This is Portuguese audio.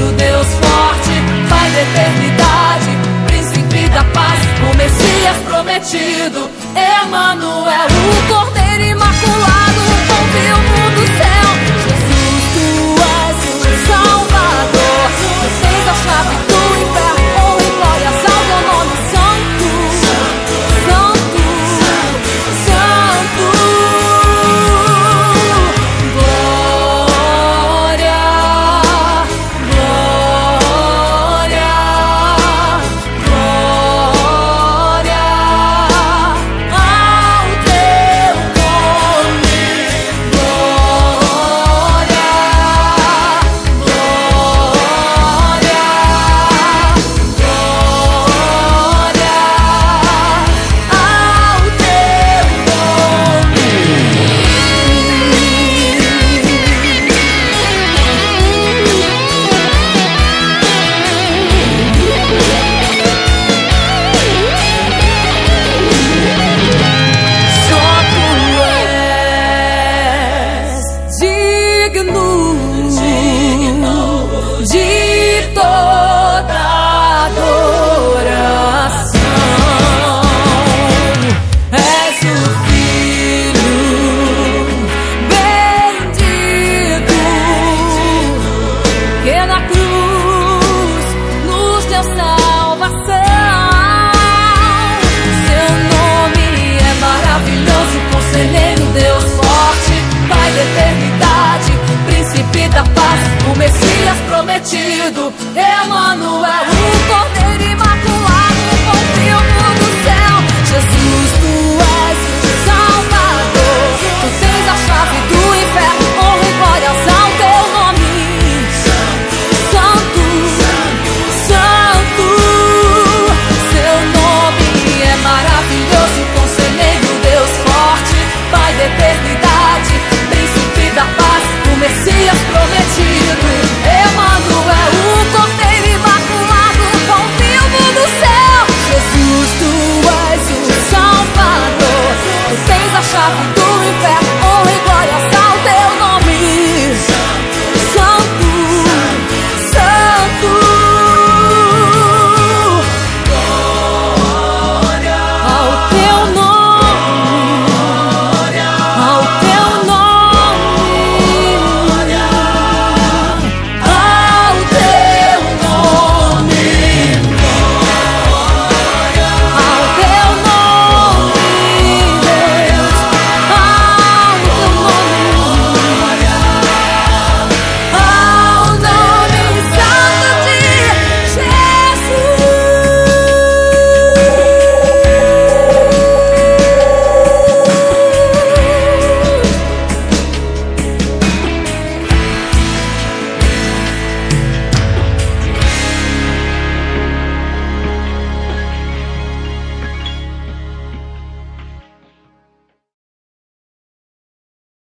Cordeiro, Deus forte, Pai da eternidade, Príncipe da paz, o Messias prometido, Emmanuel, o Cordeiro Imaculado.